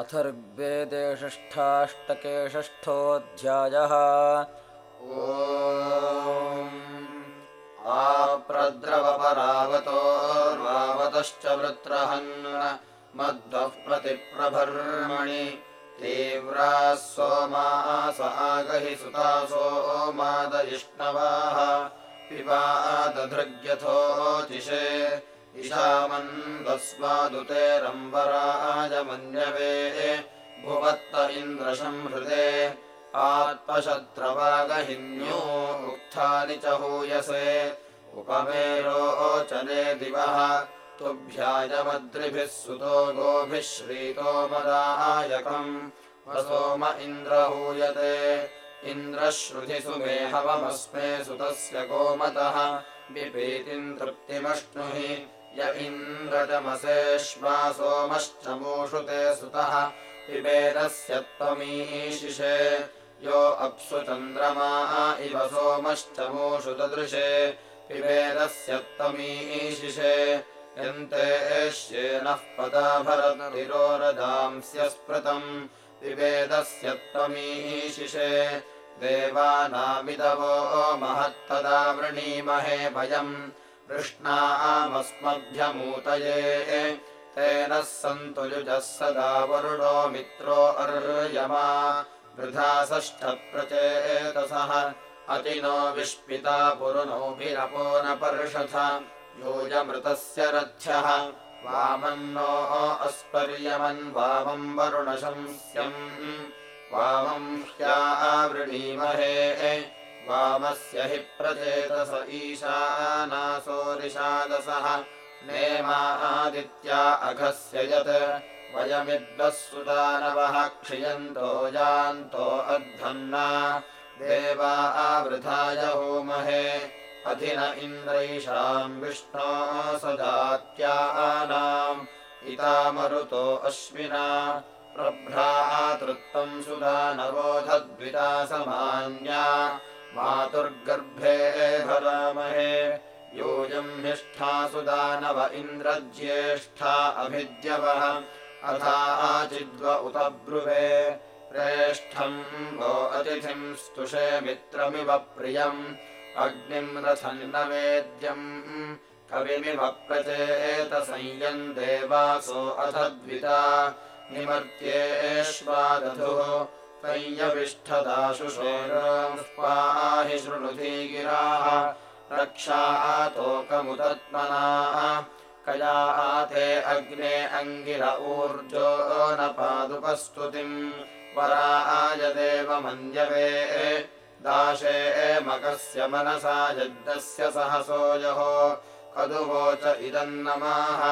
अथर्वेदे षष्ठाष्टके षष्ठोऽध्यायः आप्रद्रवपरावतोर्वावतश्च वृत्रहन् मध्वः प्रतिप्रभर्मणि। तीव्राः सोमास आगहि सुतासो मादयिष्णवाः पिबादधृग्यथोचिषे इषामन्दस्वादुतेरम्बराजमन्यवे भुवत्त इन्द्रशंहृदे आत्मशत्रवागहिन्यो उक्थानि च हूयसे। उपमेरोचने दिवः तुभ्यायमद्रिभिः सुतो गोभिः श्रीतो मदायकम्। वसोम इन्द्रहूयते इन्द्रश्रुतिसु मे हवमस्मे सुतस्य गोमतः। विपीतिम् तृप्तिमश्नुहि य इन्द्रजमसेष्मा सोमश्च मूषुते सुतः पिबेदस्य त्वमीशिषे। यो अप्सु चन्द्रमा इव सोमश्च मूषुतदृशे पिबेदस्य त्वमीशिषे। यन्ते एष्येनः पदाभरतिरोरदांस्य स्मृतम् पिबेदस्य त्वमीशिषे। देवानामिदवो महत्तदा वृणीमहे भयम् कृष्णामस्मभ्यमूतये। तेन सन्तु युजः सदा वरुणो मित्रो अर्यमा। वृथा षष्ठप्रचेतसः अतिनो विष्पिता पुरुणोभिरपो न पर्षथ योजमृतस्य रथ्यः। वामन्नो अस्पर्यमन् वामम् वरुणशंस्यम्। वामम् ह्यावृणीमहे वामस्य हि प्रचेतस ईशानासोरिषादसः नेमादित्या अघस्य यत्। वयमिद्वः सुदानवः क्षियन्तो यान्तो अध्वन्ना। देवा आवृथाय होमहे। अधिन इन्द्रैषाम् विष्णो सदात्यानाम् इतामरुतो अश्विना। प्रभ्रातृत्वम् सुदानवोधद्विता समान्या मातुर्गर्भे भरामहे योऽयम् हिष्ठा सुदानव इन्द्रज्येष्ठा अभिद्यवः। अथाचिद्व उत ब्रुवे। प्रेष्ठम् वो अतिथिम् स्तुषे मित्रमिव प्रियम्। अग्निम् रथम् न वेद्यम्। कविमिव प्रचेतसंयम् देवासो अथद्विता निमर्त्येष्वादधुः पाहि शृणुधी गिराः। रक्षातोकमुदत्मना कया आते अग्ने अङ्गिर ऊर्जो न पादुपस्तुतिम्। वरायदेवमन्यवे दाशे मकस्य मनसा यज्ञस्य सहसोजहो कदुवोच इदन्नमाः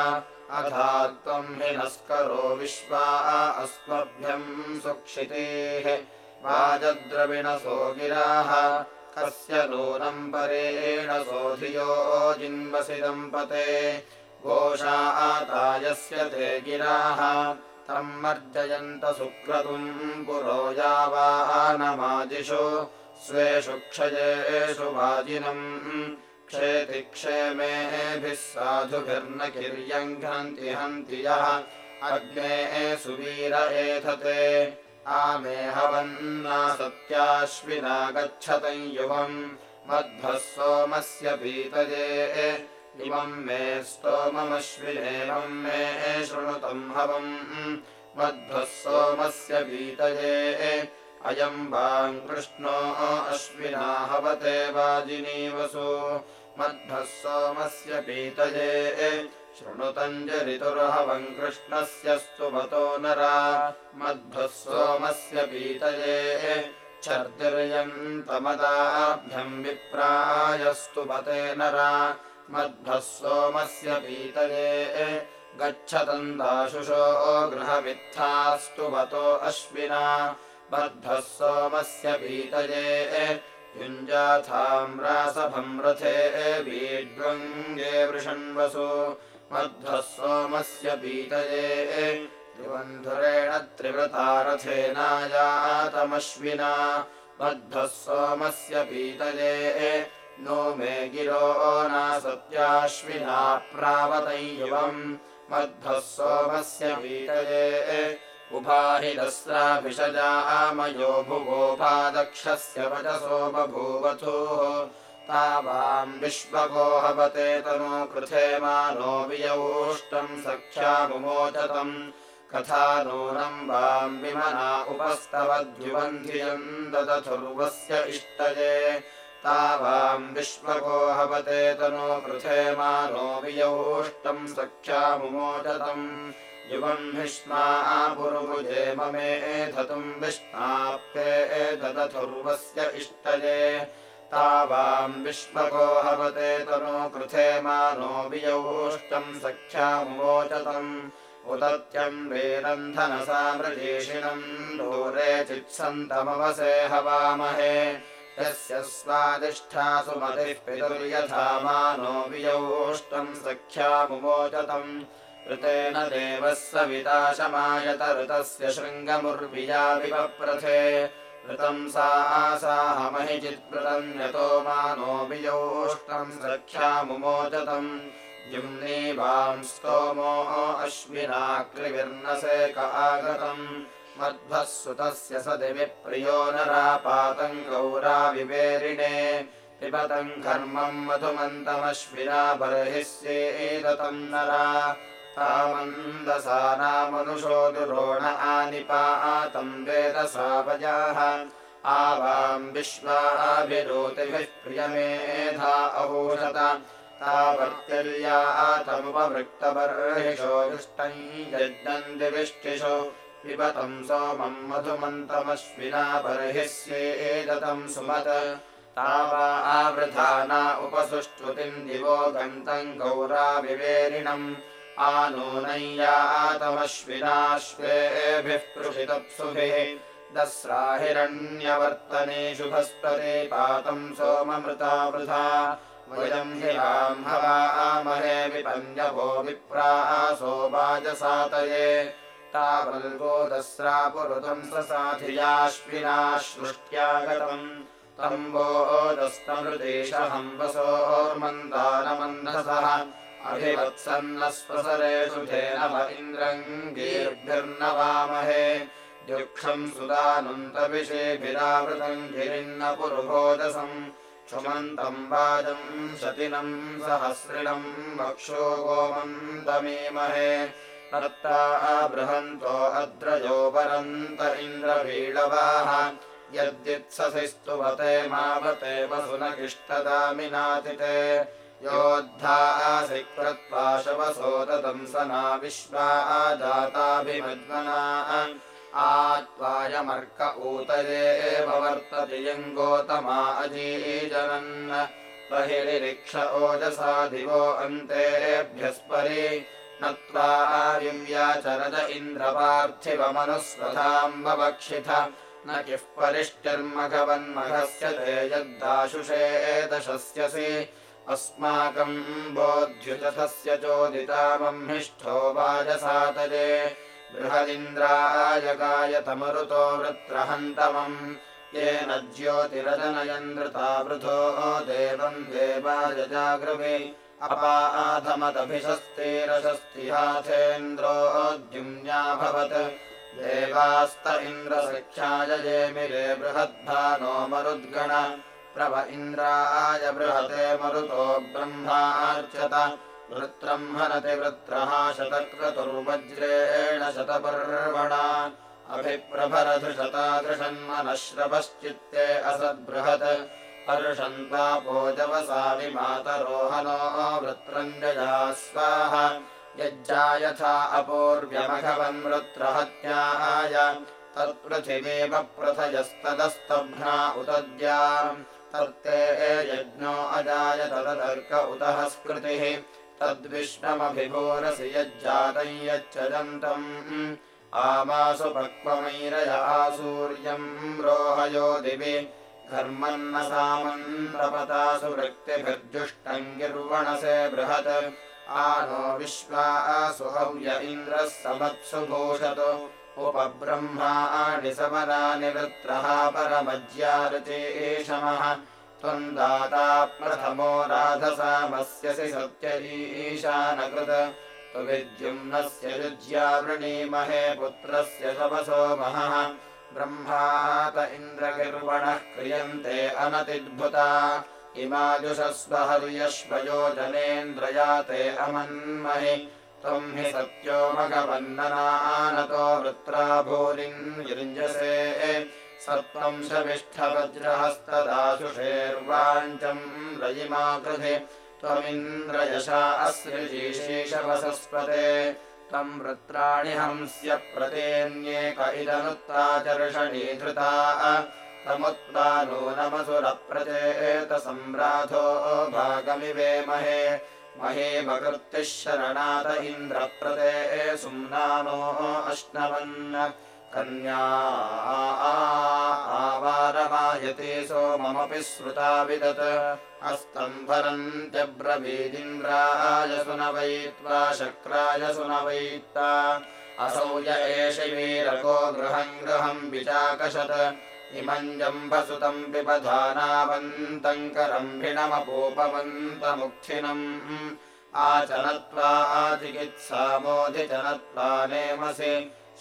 अथा त्वम् हि नस्करो विश्वा अस्मभ्यम् सुक्षितेः वाजद्रविणसो गिराः। कस्य नूनम् परेण सोऽधियो जिन्वसि दम्पते। गोषा आतायस्य ते गिराः। तम् मर्जयन्त सुक्रतुम् पुरो यावानमादिषु स्वेषु क्षयेषु वाजिनम् क्षेति क्षेमेभिः साधुभिर्न किर्यङ्घ्नन्ति हन्ति यः। अग्ने सुवीर एधते आमे हवन्ना सत्याश्विना गच्छतम् युवम्। मध्वः सोमस्य पीतये। इमम् मे स्तोममश्विनेमम् मे शृणुतम् हवम्। मध्वः सोमस्य पीतये। अयम् वाम् कृष्णो अश्विना हवते वाजिनीवसु मध्वः सोमस्य पीतये। शृणुतञ्जरितुर्हवम् कृष्णस्य स्तुमतो नरा। मध्वः सोमस्य पीतये। छर्दिर्यन्तमदाभ्यम् विप्रायस्तुमते नरा। मध्वः सोमस्य पीतये। गच्छतन्दाशुषो गृहमित्थास्तुमतो अश्विना। मध्वः सोमस्य पीतये युञ्जाथाम्रासभम् रथे वीड्वङ्गे वृषण्वसु मध्वः सोमस्य पीतये त्रिबन्धुरेण त्रिवृतारथेनायातमश्विना मध्वः सोमस्य पीतये नो मे गिरो नासत्याश्विना प्रावतम् युवम् मध्वः सोमस्य पीतये उभाहिदस्राभिषजामयो भुवोपादक्षस्य वचसो बभूवथोः तावाम् विश्वगोहवते तनो कृथे मानो वियौष्टम् सख्यामुमोचतम् वाम् विमना उपस्तवद्युवन्धियम् ददथुर्वस्य इष्टये तावाम् विश्वगोहवते तनो कृथे मानो वियौष्टम् सख्यामुमोचतम् युवह्निष्मा पुरुभुजे ममे धतुम् विष्णाप्ते ददथुर्वस्य इष्टये। तावाम् विश्वको हवते तनो कृथे मानो वियौष्टम् सख्यामुमोचतम् उदत्यम् वेरन्धनसामृजेषिणम् दूरे चित्सन्तमवसे हवामहे। यस्य स्वादिष्ठासु मतिः पितुर्यथा मानो वियौष्टम् सख्यामुमोचतम् ऋतेन देवः सविताशमायत ऋतस्य शृङ्गमुर्विया विवप्रथे ऋतम् सा आसाहमहिचित्कृतम् यतो मानो वियोष्टम् सख्यामुमोचतम् जिम्नीवाम् स्तोमो अश्विनाक्लिविर्नसे क आगतम्। मध्वः सुतस्य सति विप्रियो नरापातम् गौराविवेरिणे पिबतम् कर्मम् मधुमन्तमश्विना बर्हिस्येदतम् नरा तामन्दसानामनुषो दुरोण आनिपातम् वेदसावजाः। आवाम् विश्वाभिरोतिभिः प्रियमेधा अभूषत तावर्त्यर्यातमुपवृक्तबर्हिषो दुष्टम् यज्ञन्दिविष्टिषो पिबतम् सोमम् मधुमन्तमश्विना बर्हिस्येदतम् सुमत्। तावा आवृधाना उपसुष्टुतिम् दिवो गन्तम् गौराविवेरिणम् आनूनय्यातमश्विनाश्वेभिः पृषितप्सुभिः दस्राहिरण्यवर्तने शुभस्पदे पातम् सोममृता वृथा। वयम् हिराम् हवामहे विपन्यवो विप्रासो वाजसातये तावल्गो दस्रा पुरुतम् ससाधियाश्विना सृष्ट्यागतम् तम्बो दस्तमृदेशहम्बसोर्मन्दानमन्दसः अभिवत्सन्नस्वसरेषु धेनव इन्द्रम् गीर्भिर्नवामहे। दुःखम् सुदानुन्तविषेभिरावृतम् गिरिन्न पुरुभोदसम् क्षुमन्तम् वाजम् शतिनम् सहस्रिणम् वक्षो गोमन्तमीमहे। नत्ता बृहन्तो अद्रजो वरन्त इन्द्रवीळवाः। यद्युत्ससिस्तुवते मावते वसुनकिष्टदामिनातिते योद्धा आसिकृत्पाशवसोदतम् सना विश्वा जाताभिमज्मना आत्वायमर्क ऊतये वर्तति यङ्गोतमा अजीजनन्। बहिरिक्ष ओजसा दिवो अन्तेभ्यस्परि नत्वा आयुव्याचरद इन्द्रपार्थिवमनुस्वधाम् ववक्षिथ। न किः परिष्टिर्मघवन्मघस्य ते यद्दाशुषे दशस्यसि अस्माकम् बोध्युतथस्य चोदितामह्निष्ठो वाजसातये बृहदिन्द्रायगायतमरुतो वृत्रहन्तमम् येन ज्योतिरजनयन्द्रता वृथो देवम् देवायजागृवे अपाधमदभिषस्तेरशस्तिहाथेन्द्रोऽद्युम्न्याभवत् देवास्त इन्द्रसख्याय जेमिरे बृहद्भानो मरुद्गण प्रभ इन्द्राय बृहते मरुतो ब्रह्मार्चत। वृत्रम् हनति वृत्रः शतक्रतुर्वज्रेण शतपर्वणा। अभिप्रभरधृशतादृशन्मनश्रवश्चित्ते असद्बृहत्। अर्षन्तापोजवसा विमातरोहनो वृत्रञ्जया स्वाहा। यज्जायथा अपूर्व्यमघवन्वृत्रहत्याय। तत्पृथिवीव प्रथयस्तदस्तभ्ना उतद्या तत्ते यज्ञो अजाय तदर्क उतः स्कृतिः। तद्विष्णमभिभूरसि यज्जातम् यच्छदन्तम् आमासु पक्वमैरय आसूर्यम् रोहयो दिवि। घर्मन्न सामन्त्रपतासु वृत्तिभिर्जुष्टम् गिर्वणसे बृहत् आनो विश्वासु हव्य इन्द्रः समत्सु भूषतु उपब्रह्माणि समरानि वृत्रः परमज्यारचेशमः त्वम् दाता प्रथमो राधसामस्यसि सत्य ईशानकृत्। तु विद्युम्नस्य युज्यावृणीमहे पुत्रस्य शवसो महः। ब्रह्मात इन्द्रगिर्वणः क्रियन्ते अनतिद्भुता। इमाजुषस्व हर्यश्वयो जनेन्द्रयाते अमन्महि त्वम् हि सत्यो मघवन्दनानतो वृत्रा भूरिम् युञ्जसे। सत्त्वम् शविष्ठवज्रहस्तदाशुषेर्वाञ्चम् रयिमा कृधि त्वमिन्द्रयशा अस्यशीशेषवसस्पते त्वम् वृत्राणि हंस्य प्रतेऽन्येक इदनुत्ताचर्षणी धृता तमुत्ता नूनमसुरप्रचेतसम्राधो भागमिवेमहे महीमकृतिः शरणात इन्द्रप्रते सुम्नानो अश्नवन् कन्या आवारमायते सोममपि श्रुता विदत्। हस्तम्भरन्त्यब्रवीदिन्द्राय सुनवयित्वा शक्राय सुनवयित्वा असौ य एष वीरको गृहम् गृहम् विचाकशत् इमम् जम्भसुतम् पिबधानावन्तम् करम्भिणमपूपवन्तमुखिनम् आचनत्वा आचिकित्सामोधिचनत्वा नेमसि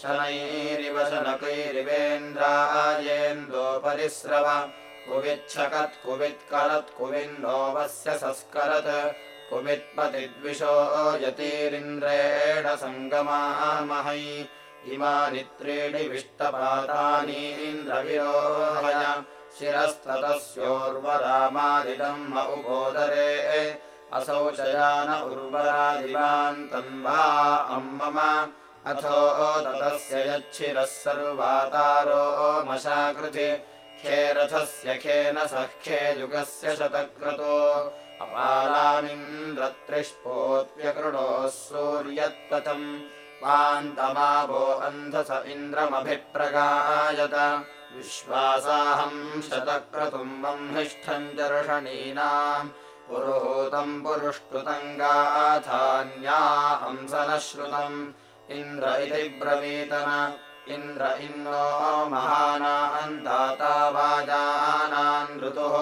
शनैरिव शनकैरिवेन्द्रायेन्दोपरिस्रव कुविच्छकत् कुवित्करत् कुविन्नोवस्य संस्करत्। कुवित्पतिद्विषो यतिरिन्द्रेण सङ्गमामहै इमानि त्रीणि विष्टपातानीन्द्रविरोहय शिरस्ततस्योर्वरामादिदम् उपोदरे असौ चयान उर्वरादिवान्तम् वा अम्मम। अथो ततस्य यच्छिरः सर्वातारो मशाकृति। खेरथस्य खेन सख्ये युगस्य शतक्रतो। अपालामिन्द्रत्रिष्पोऽप्यकृणोः सूर्यत्पथम् पान्तमाभो अन्धस इन्द्रमभिप्रगायत। विश्वासाहम् शतक्रतुम् बह्निष्ठम् दर्शनीनाम् पुरुहूतम् पुरुष्टुतम् गाथान्या हंसनः श्रुतम् इन्द्र इति ब्रवीतन इन्द्र इन्नो महानान्दाता वाजानान् ऋतुः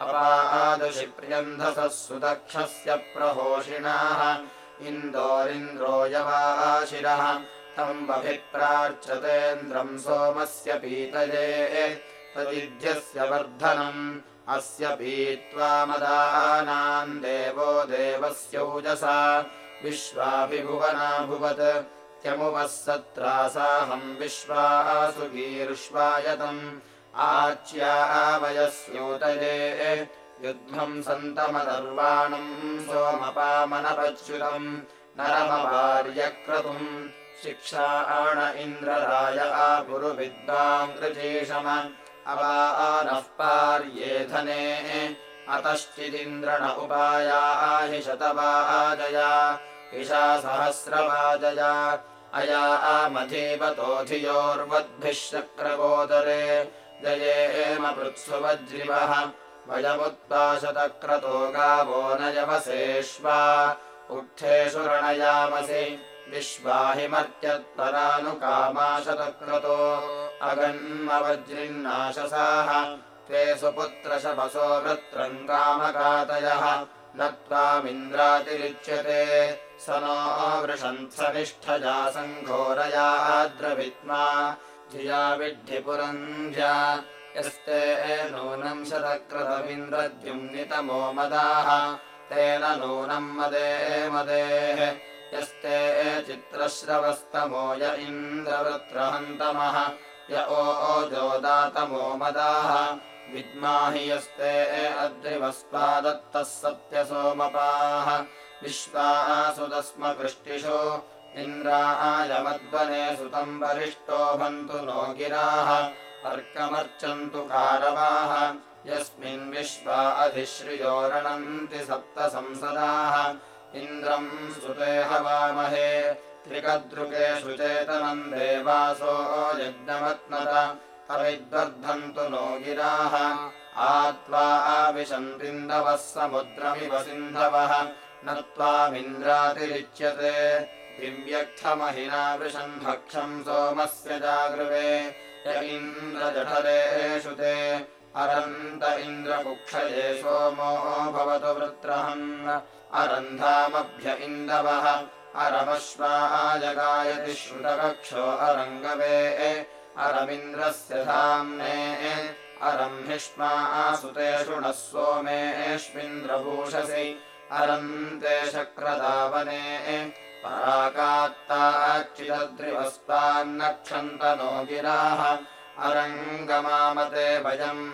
अपादुषिप्र्यन्धसः सुदक्षस्य प्रहोषिणाः। इन्दोरिन्द्रो यवाशिरः। तम्बभिप्रार्चतेन्द्रम् सोमस्य पीतये। तदिध्यस्य वर्धनम्। अस्य पीत्वा मदानाम् देवो देवस्यौजसा विश्वाभिभुवनाभुवत्। त्यमुपः सत्रासाहम् विश्वासु वीर्ष्वायतम् आच्यावयस्योतये युध्मम् सन्तमदर्वाणम् सोमपामनपच्युतम् नरमवार्यक्रतुम् शिक्षाण इन्द्रराय आपुरुविद्वाङ्कृचीषम अवानः पार्येधने अतश्चिदिन्द्रण उपायाहि शतवाजया इषा सहस्रवाजया अया आमधीवतोधियोर्वद्भिः शक्रगोदरे जयेम पृत्सु वज्रिवः वयमुत्पाशतक्रतो न यवसेष्वा उक्थेषु रणयामसि विश्वाहिमर्त्यत्परानुकामाशतक्रतो अगन्मवज्रिन्नाशसाः। त्वे सुपुत्रशपसो वृत्रम् कामकातयः न त्वामिन्द्रातिरिच्यते स नो वृषन्थनिष्ठजा सङ्घोरया द्रवित्मा धिया विड्ढिपुरन्ध्या यस्ते नूनम् शतक्रतमिन्द्रद्युम्नितमो मदाः। तेन नूनम् मदे मदेः। यस्ते चित्रश्रवस्तमो य इन्द्रवृत्रहन्तमः। य ओजोदातमो मदाः। विद्माहि यस्ते अद्रिवस्पादत्तः सत्यसोमपाः। विश्वासुदस्मकृष्टिषु इन्द्रायमद्वने वरिष्ठो भन्तु नो गिराः अर्कमर्चन्तु कारवाः। यस्मिन् विश्वा अधिश्रियो रणन्ति सप्त संसदाः। इन्द्रम् सुते हवामहे त्रिकदृकेषु चेतनम् देवासो यज्ञमत्नत अविद्वर्धन्तु नो गिराः। आत्वा आविशन्तिन्दवः समुद्रमिव सिन्धवः न त्वामिन्द्रातिरिच्यते वृषन् भक्षम् सोमस्य जागृवे य इन्द्रजठरेषु ते। अरन्त इन्द्रकुक्षये सोमो भवतु वृत्रहन्। अरन्धामभ्य इन्दवः अरमश्वाजगायति श्रुतकक्षो अरङ्गवे। अरमिन्द्रस्य धाम्ने अरम् हिष्मा सुते शृणः अरन्ते शक्रदावने पराकात्ताच्चिदद्रिवस्तान्नक्षन्त नो गिराः अरङ्गमामते भयम्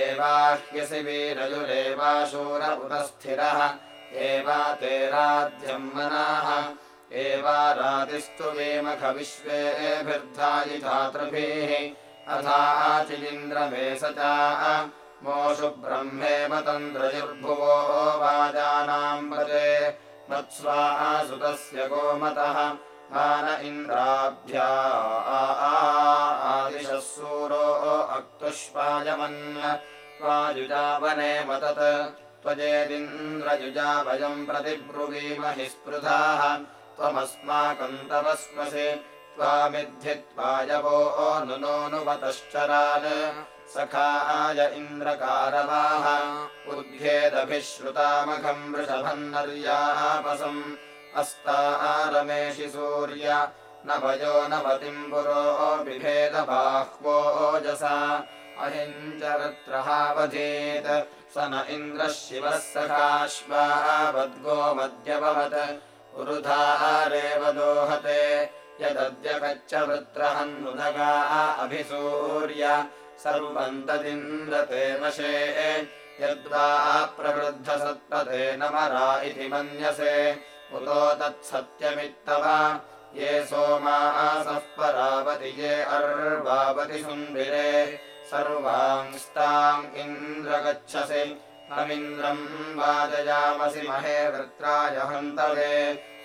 एवाह्यसि वीरयुरेवाशूर उतस्थिरः एवा ते राज्यम् मनाः एवारातिस्तु वेमखविश्वेभिर्धायि धातृभिः अथाचिलिन्द्रमे स च मोषु ब्रह्मेव तन्द्रयुर्भुवो वाजानाम् पदे मत्स्वा सुतस्य गोमतः मान इन्द्राभ्या आदिशः सूरो अक्तुष्पायमन् त्वायुजावने मतत् त्वजेदिन्द्रयुजाभयम् प्रतिब्रुवीमहि स्पृधाः त्वमस्माकम् तवस्मसि त्वामिद्धित्वायवो नुनोऽनुवतश्चरान् सखाय इन्द्रकारवाः उद्भेदभिश्रुतामघम् वृषभम् नर्यापसम् अस्तारमेषि सूर्य। न वयो नवतिम् पुरो बिभेदबाह्वोजसा अहिञ्चरत्रहावधीत्। स न इन्द्रः शिवः सखाश्वावद्गो मध्यभवत्। पुरुधारेव दोहते। यदद्यकच्च वृत्रहन्नुदगा अभिसूर्य सर्वम् तदिन्द्रते यद्वा प्रवृद्धसत्पथे न मरा इति मन्यसे। उतो तत्सत्यमित्तव ये सोमासः परावति ये अर्वावति सुन्दिरे। सर्वांस्ताम् इन्द्र गच्छसि तमिन्द्रम् वाजयामसि महे वृत्राय हन्तवे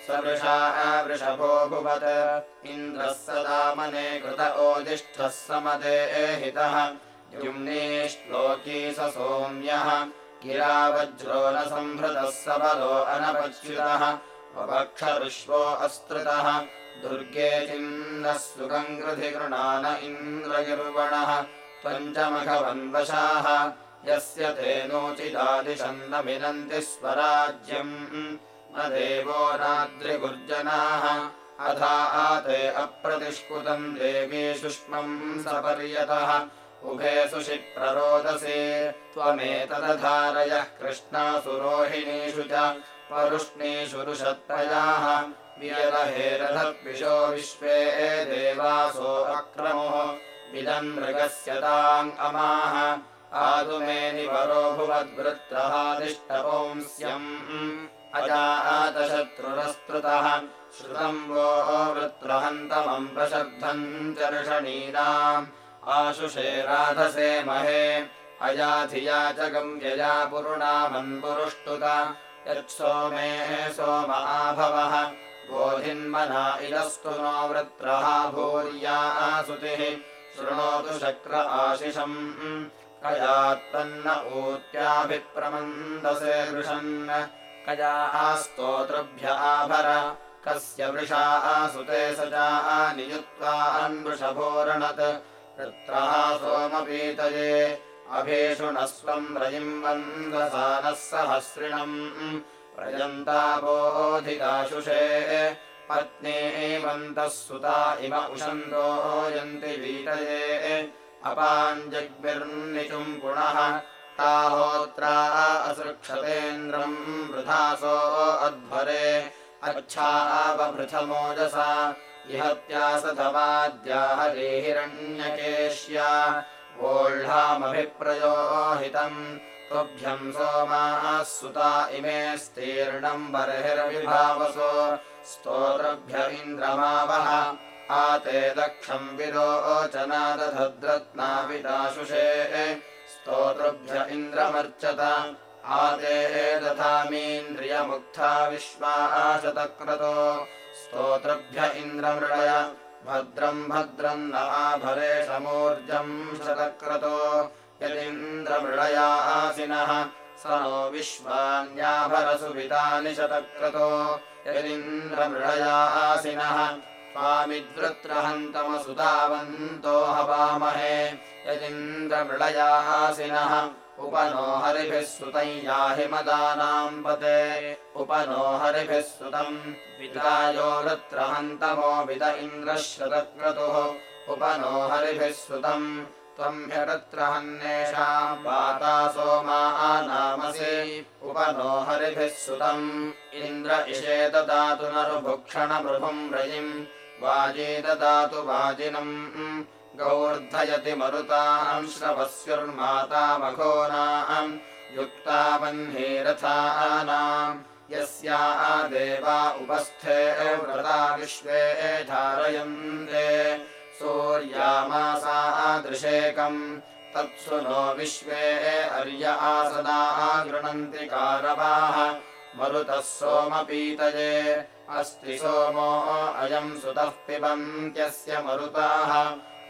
सवृषा वृषभो भुवत्। इन्द्रः सदामने कृत ओजिष्ठः समदे एहितः द्युम्नीश्लोकी स सोम्यः। गिरावज्रो न सम्भृतः सबलो अनपच्युतः। वपक्षऋष्वो अस्तृतः दुर्गे चिन्नः सुगम् कृधि गृणान इन्द्रगिर्वणः। पञ्चमघवन्वशाः। यस्य ते नोचिदादिशन्न मिनन्ति स्वराज्यम् न देवो नाद्रिगुर्जनाः अथा आते अप्रतिष्कुतम् देवी सुष्मम् सपर्यतः। उभे सुशिप्ररोदसे त्वमेतदधारयः कृष्णासुरोहिणीषु च परुष्णीषु रुषत्प्रयाः वियरहेरथद्विषो विश्वे देवासो अक्रमुः। विदन् मृगस्य ताम् अमाः। आदुमेनिवरो भुवद्वृत्रहादिष्टपुंस्यम् अजातशत्रुरस्तृतः श्रुतम् वो वृत्रहन्तमम् प्रशब्दम् चर्षणीनाम् आशुषे राधसे महे। अयाधिया च गम्यया पुरुणामन्पुरुष्टुत यत्सोमे सोमाभवः बोधिन्मना इदस्तु नो वृत्रः भूर्या आसुतिः। शृणोतु शक्र आशिषम्। कयात्तन्न ऊत्याभिप्रमन्दसे वृषन् कया स्तोतृभ्य आभर। कस्य वृषा आसुते स चानियुत्वान्वृषभोरणत् वृत्रः सोमपीतये। अभीषुणस्वम् रजिम् वन्दसानः सहस्रिणम्। प्रयन्ताबोधिताशुषे पत्नीवन्तः सुता इम उषन्तो यन्ति वीतये। अपाञ्जग्भिर्निचुम् पुनः ताहोत्रा असृक्षतेन्द्रम् वृथासो अध्वरे। अच्छावभृथमोजसा इहत्यासधवाद्याहरे हिरण्यकेश्या वोढ्ढामभिप्रयोहितम् तुभ्यम् सोमाः सुता इमे स्तीर्णम् बर्हिर्विभावसो। स्तोत्रभ्य इन्द्रमावः आते दक्षम् विरोचनादधद्रत्नाविदाशुषे स्तोतृभ्य इन्द्रमर्चत। आते दधामीन्द्रियमुक्था विश्वाशतक्रतो स्तोतृभ्य इन्द्रमृडय। भद्रम् भद्रम् न आभरेशमूर्जम् शतक्रतो। यदिन्द्रमृडया आसिनः स नो विश्वान्याभरसुवितानि शतक्रतो यदिन्द्रमृडया आसिनः स्वामिद्वृत्रहन्तमसुतावन्तो हवामहे यदिन्द्रमृडया आसिनः उप नो हरिभिः सुतम् याहि मदानाम् पते। उप नो हरिभिः सुतम्। विदायो वृत्रहन्तमो विद इन्द्रः शतक्रतुः उप नो हरिभिः सुतम्। त्वम् ह्यरत्रहन्येषाम् पाता सोमानामसि उप नो हरिभिः सुतम्। इन्द्र इषे ददातु नरुभुक्षणमृभुम् रयिम् वाजी ददातु वाजिनम् गौर्धयति मरुताम् श्रवस्युर्मातामघोनाम् युक्ता वह्निरथानाम् यस्या देवा उपस्थे व्रता विश्वे धारयन्ते। सूर्यामासादृशेकम् तत्सु नो विश्वे अर्य आसदा गृह्णन्ति कारवाः मरुतः सोमपीतये। अस्ति सोमो अयम् सुतः पिबन्त्यस्य मरुताः।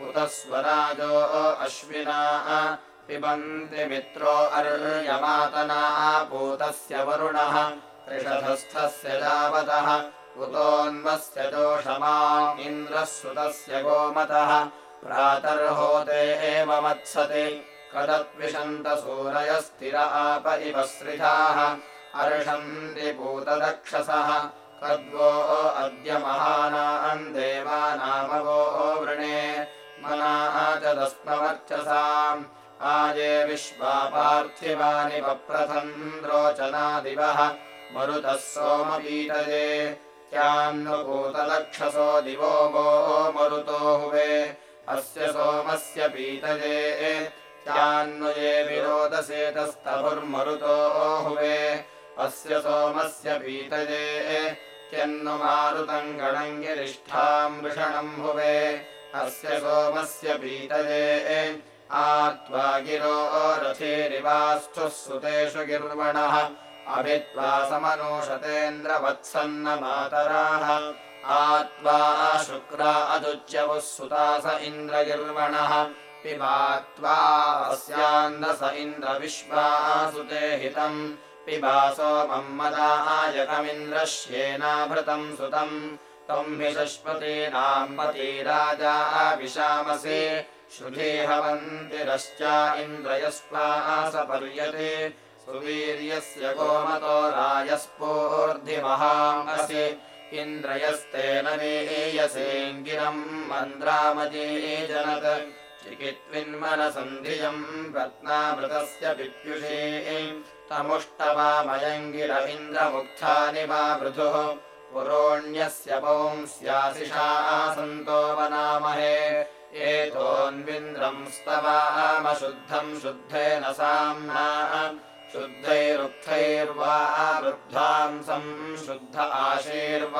उत स्वराजो अश्विनाः पिबन्ति मित्रो अर्यमातनाः। पूतस्य वरुणः त्रिषधस्थस्य जावतः। उतोऽन्वस्य जोषमा इन्द्रः सुतस्य गोमतः। प्रातर्होते एव मत्सति। कदत्विषन्त सूरयस्थिर आप इव स्रिधाः अर्षन्ति पूतदक्षसः कद्वो अद्य महानाम् देवानामवो वृणे। मनाः च दस्मवर्चसाम्। आये विश्वा पार्थिवानि पप्रथन्द्रोचनादिवः मरुतः सोमपीतये। त्यान्नुपूतदक्षसो दिवो वो मरुतो हुवे। अस्य सोमस्य पीतये। त्यान्नुये विरोदसेतस्तभुर्मरुतो हुवे अस्य सोमस्य पीतये त्यन्नु मारुतम् गणम् गिरिष्ठाम् वृषणम् भुवे अस्य सोमस्य पीतये आत्वा गिरो रथेरिवास्थुः सुतेषु गिर्वणः अभित्वा समनोषतेन्द्रवत्सन्न मातराः। आत्वा शुक्रा अदुच्यवः सुतास इन्द्रगिर्वणः पिबात्वा अस्यान्दस इन्द्रविश्वासुते हितम् पिबा सोमम् मदायकमिन्द्रश्येनाभृतम् सुतम्। त्वम् हि शश्वतीनाम् पती राजा विशामसि। श्रुधीहवन्तिरश्च इन्द्रयस्वासपर्यते सुवीर्यस्य गोमतो रायस्फूर्धिमहामसि इन्द्रयस्तेन वीयसेङ्गिरम् मन्द्रामजीजनत् चिकित्विन्मनसन्धियम् रत्नामृतस्य विप्युषे तमुष्टवामयङ्गिर इन्द्रमुक्थानि वा मृधुः पुरोण्यस्य पौंस्याशिषा सन्तो वनामहे। एतोऽन्विन्द्रम् स्तवामशुद्धम् शुद्धेन साम्ना। शुद्धैरुक्थैर्वा वृद्धांसम् शुद्ध आशीर्वान्ममत्तु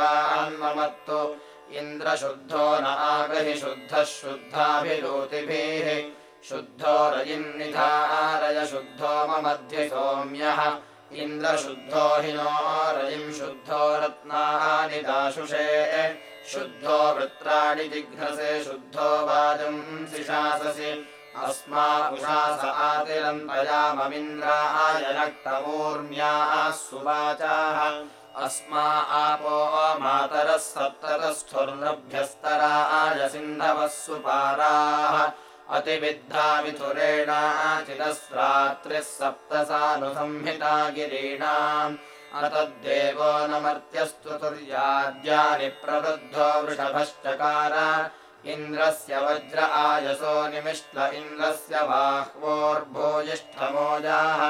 इन्द्रशुद्धो न आगहि शुद्धः शुद्धाभिरोतिभिः शुद्धो रयिन्निधारय शुद्धो ममध्ये सौम्यः। इन्द्रशुद्धो हि नो रयिम् शुद्धो रत्नानि दाशुषे। शुद्धो वृत्राणि जिघ्नसे शुद्धो वाजम् सिशाससि। अस्मा उषास आतिरन्तयाममिन्द्राय नक्तमूर्म्याः सुवाचाः। अस्मा आपो मातरः सप्ततस्थुर्नभ्यस्तराय सिन्धवः सुपाराः अतिविद्धा मिथुरेणाचिदस्रात्रिः सप्तसानुसंहिता गिरीणाम् अतद्देवो न मर्त्यस्तु तुर्याद्यानि प्रवृद्धो वृषभश्चकार। इन्द्रस्य वज्र आयसो निमिष्ट इन्द्रस्य बाह्वोर्भूयिष्ठमोजाः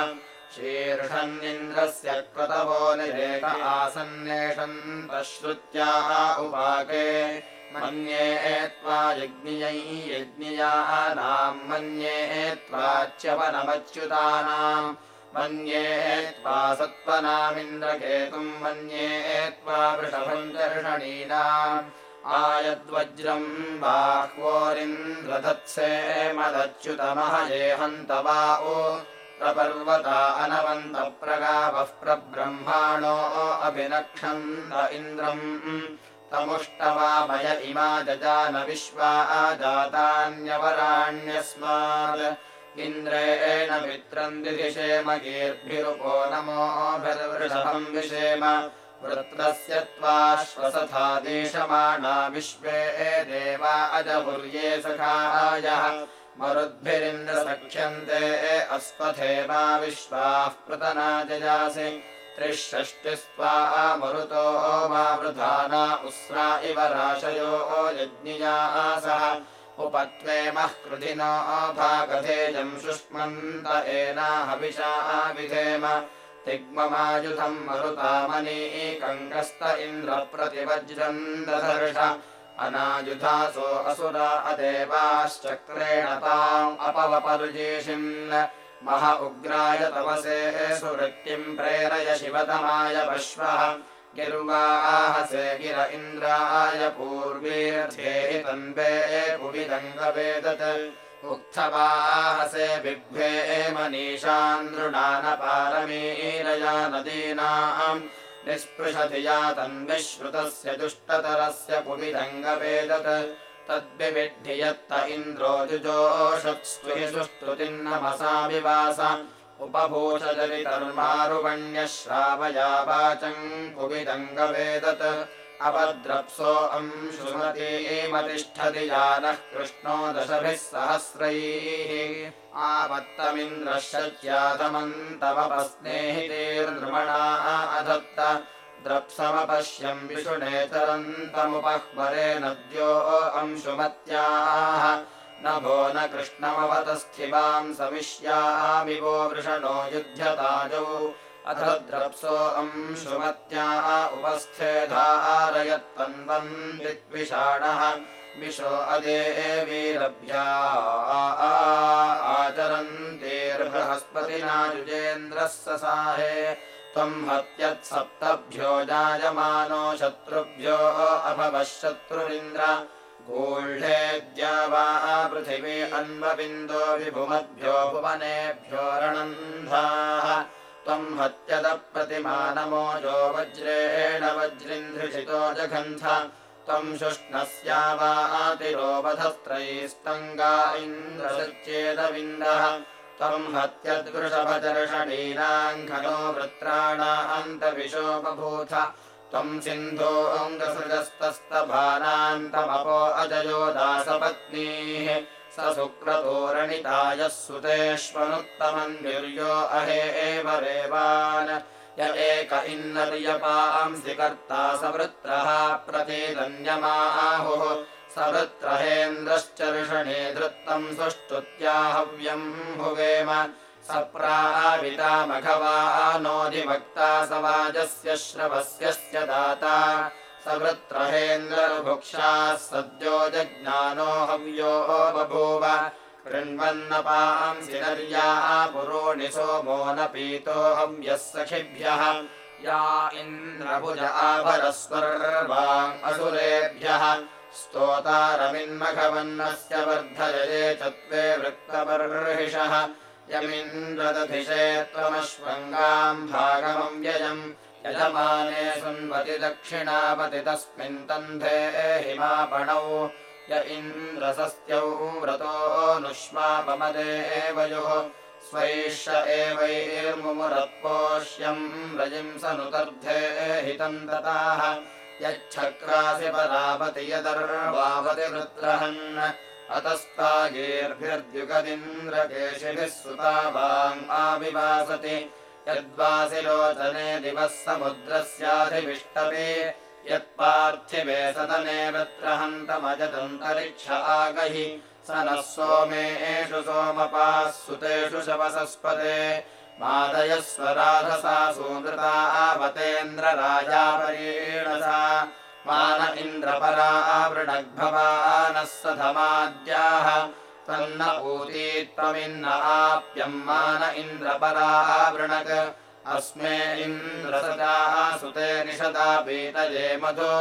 शीर्षन्निन्द्रस्य क्रतवो निरेक आसन्नेषन्तश्रुत्याः उपाके मन्ये त्वा यज्ञियै यज्ञियानाम् मन्ये त्वाच्यवनमच्युतानाम् मन्ये त्वा सत्त्वनामिन्द्रकेतुम् मन्ये त्वा वृषभम् दर्शनीनाम् आयद्वज्रम् बाह्वोरिन्द्रधत्से मदच्युतमह ये हन्त वा ओ प्रपर्वता अनवन्तप्रगावः प्रब्रह्माणो अभिनक्षन्त इन्द्रम् तमुष्टवामय इमा जजान विश्वा जातान्यवराण्यस्मात् इन्द्रेण मित्रम् दिधिषेम गीर्भिरुपो नमोभिर्वृषभम् विषेम वृत्रस्य त्वाश्वसथा देशमाणा विश्वे देवा अजहुर्ये सखायः। मरुद्भिरिन्द्रसख्यन्ते अस्पथे मा विश्वाः पृतनाजयासि त्रिषष्टिस्त्वा मरुतो मा वृधाना उस्रा इव राशयो यज्ञियासः उपत्वेमः कृधिनो भागधेयम् शुष्मन्त एनाहविषा विधेम। तिग्ममायुधम् मरुतामनीकङ्कस्त इन्द्रप्रतिवज्रम् दधर्ष अनायुधासो असुरा अदेवाश्चक्रेण ताम् अपवपरुजेषिन् मह उग्राय तपसे सुवृत्तिम् प्रेरय शिवतमाय पश्वः। गिर्वाहसे गिर इन्द्राय पूर्वीर्थे तन्वे कुविदङ्गवेदत्। उक्थवाहसे बिभ्वे मनीषान्दृणानपारमीरया नदीनाम्। निःस्पृशधिया तन्विश्रुतस्य दुष्टतरस्य कुविदङ्गवेदत् तद्विविद्धि यत्त इन्द्रो जुजोषत्स्त्वहि सुस्तुतिर्नमसा विवास। उपभूषजरितर्मारुवण्यश्रावया वाचम् कुविदङ्गवेदत्। अपद्रप्सो अंशुमतीमतिष्ठति जानः कृष्णो दशभिः सहस्रैः। आपत्तमिन्द्रश्च्यातमन्तमपस्नेहितेर्नृमणा अधत्त द्रप्समपश्यम् विषुणेतरन्तमुपह्वरे नद्यो अंशुमत्याः। नभो न कृष्णमवतस्थिवाम् समिष्यामि वो वृषणो युध्यताजौ। अथ द्रप्सो अंशुमत्याः उपस्थे धारयत्तन्वन्दिद्विषाणः विशो अदेवीरभ्या आचरन्तेर्बृहस्पतिना युजेन्द्रः ससाहे त्वम् हत्यत्सप्तभ्यो जायमानो शत्रुभ्यो अभवः शत्रुरिन्द्र। गूढेद्या वा पृथिवी अन्वबिन्दो विभुमद्भ्यो भुवनेभ्यो रणन्धाः। त्वम् हत्यदप्रतिमानमोजो वज्रेण वज्रिन्धृषितो जघन्थ। त्वम् शुष्णस्या वातिरोपधस्त्रैस्तङ्गा इन्द्रसच्चेदविन्दः त्वम् हत्यद्वृषभदर्शनीनाम् खनो वृत्राणान्तविशोपभूथ त्वम् सिन्धोऽङ्गसृजस्तस्तभानान्तमपो अजयो दासपत्नीः। स शुक्रतोरणितायः सुतेष्वनुत्तमम् निर्यो अहे एव रेवान्। य एक इन्नर्यपांसि कर्ता सवृत्रः प्रतीदन्यमाहुः सवृत्रहेन्द्रश्चर्षणे धृत्तम् सुष्टुत्याहव्यम् भुवेम स प्रावितामघवा नोधिवक्ता सवाजस्य श्रवस्यस्य दाता। सवृत्रहेन्द्रभुक्षाः सद्यो जज्ञानो हव्यो बभूव। कृण्वन्नपांसि नर्याः पुरोणि सोमो न पीतो हव्यः सखिभ्यः। या इन्द्रभुज आभरस्वर्वाम् असुरेभ्यः स्तोतारमिन्मघवन्नस्य वर्धयये च त्वे वृत्तबर्हिषः यमिन्द्रदधिषे त्वमश्वङ्गाम् भागमम् व्ययम् यजमाने सुन्वति दक्षिणावति तस्मिन् तन्धे हिमापणौ य इन्द्रसस्त्यौ व्रतोऽनुष्मापमदे एवयोः स्वैष एवैर्मुमुरत्पोष्यम् रजिंसनुतर्धे हितम् दताः यच्छक्रासि वृत्रहन् अतस्तागीर्भिर्द्युगदिन्द्रकेशिभिः सुतावाम् आविवासति यद्वासिलोचने दिवः समुद्रस्याधिविष्टपि। यत्पार्थिवे सदने वृत्रहन्तमजदन्तरिक्ष आगहि। स नः सोमेषु सोमपाः सुतेषु शवसस्पदे मादयस्व राधसा सूनृता आवतेन्द्रराजापरीणसा मान इन्द्रपरा आवृणग्भवा नः सधमाद्याः तन्न ऊती त्वमिन्न आप्यम् मान इन्द्रपरा आवृणक् अस्मे इन्द्रसदाः सुते निषदा पीतये मधु।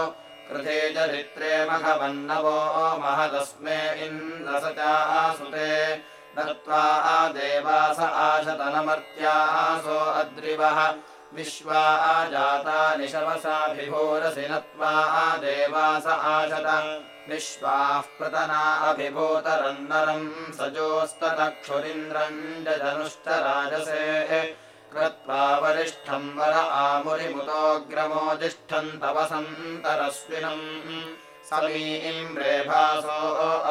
कृते चरित्रे मघवन्नवो महदस्मे इन्द्रसचाः सुते दत्त्वा देवास आशतनमर्त्यासो अद्रिवः। विश्वा जाता निशवसाभिभूरसि नत्वा देवास आशत। विश्वाः प्रतना अभिभूतरन्नरम् सजोस्ततक्षुरिन्द्रम् जनुश्च राजसे कृत्वा वरिष्ठम् वर आमुरिमुतोऽग्रमोजिष्ठम् तव सन्तरस्विनम् समीम्रेभासो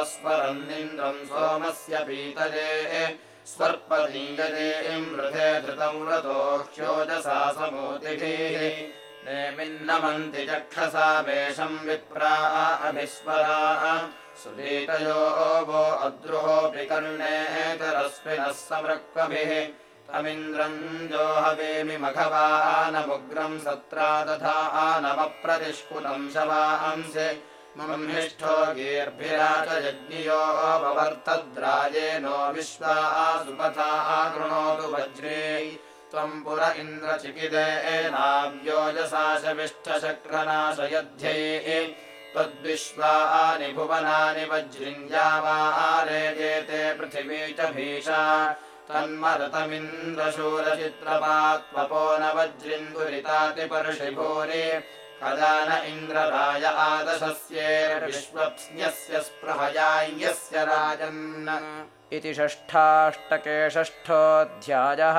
अस्मरन्निन्द्रम् सोमस्य पीतजे स्वर्पलिङ्गजे रतोह्योजसा समोतिभिः नेमिन्नमन्ति चक्षसा वेषम् विप्रा अभिस्वरा सुदीतयो वो अद्रुहोऽपि कर्णेतरस्मिनः समृक्कभिः तमिन्द्रम् जोहवेमि मघवानमुग्रम् सत्रा तथा नमप्रतिष्कुलम् शवांसि ममिष्ठो गीर्भिरा च यज्ञियो ववर्तद्राजेनो विश्वा सुपथा कृणोतु वज्रे त्वम् पुर इन्द्रचिकिदेनाव्योजसा शविष्ठशक्रनाशयध्ये त्वद्विश्वानि भुवनानि वज्रिञ्जावारेजेते पृथिवी च भीषा। तन्मरतमिन्द्रशूरचित्रपात्वपो न वज्रिन्दुरितातिपर्षिभूरि कदा न इन्द्रराय आदशस्येर्विश्वप्स्न्यस्य स्पृहयाय्यस्य राजन्। इति षष्ठाष्टके षष्ठोऽध्यायः